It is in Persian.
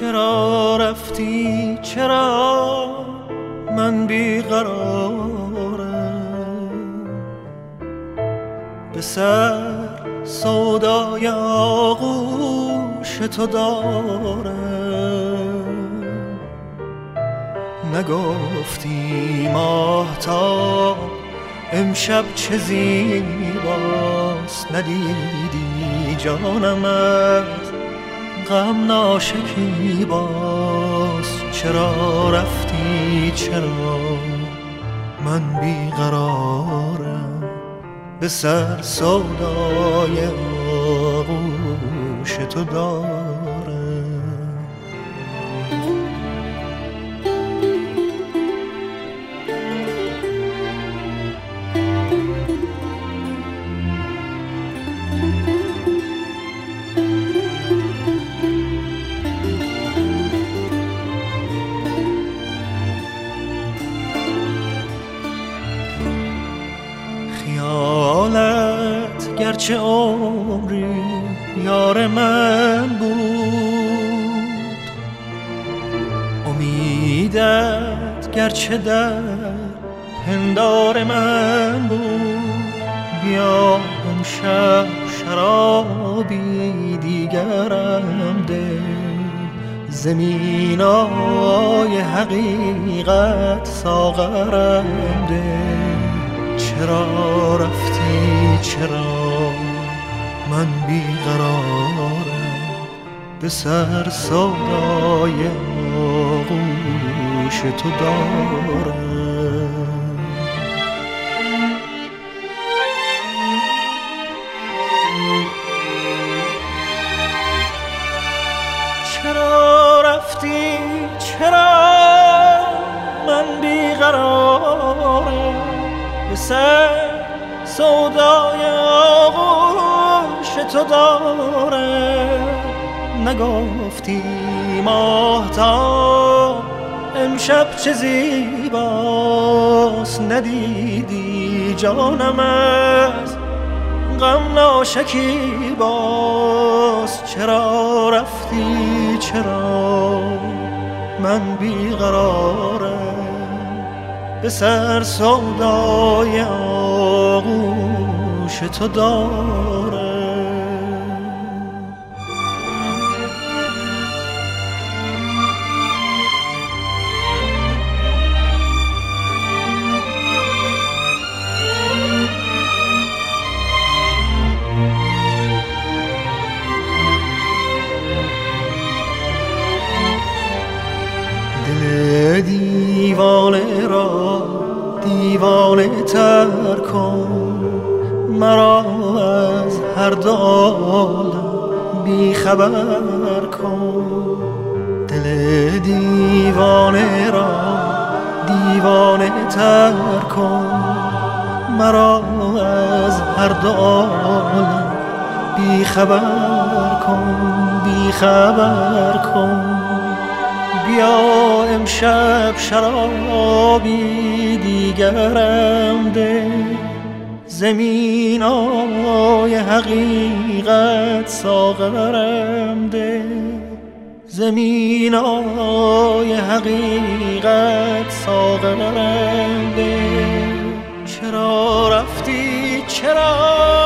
چرا رفتی؟ چرا من بیقرارم؟ به سر سودای آغوش تو دارم. نگفتی ماهتا امشب چه زیباست؟ ندیدی جانم از غم ناشکی باز. چرا رفتی؟ چرا؟ من بیقرارم به سر سودای آغوش تو دارم گرچه عمری یار من بود. امیدت گرچه در پندار من بود. بیا امشب شرابی دیگرم ده. زمینای حقیقت ساغرم ده. چرا رفتی؟ چرا من بیقرارم؟ به سر سودای آغوش تو دارم. به سر سودای آغوش تو داره. نگفتی ماهتا امشب چه زیباست. ندیدی جانم از غم ناشکی باز چرا رفتی؟ چرا من بیقرارم به سر سودای آغوش تو داره دیوانه تر کن. مرا از هر دو بی خبر کن. دل دیوانه را دیوانه تر کن. مرا از هر دو بی خبر کن بی خبر کن. بیا امشب شرابی دیگرم ده. زمین آی حقیقت ساغرم ده. زمین آی حقیقت ساغرم ده. چرا رفتی؟ چرا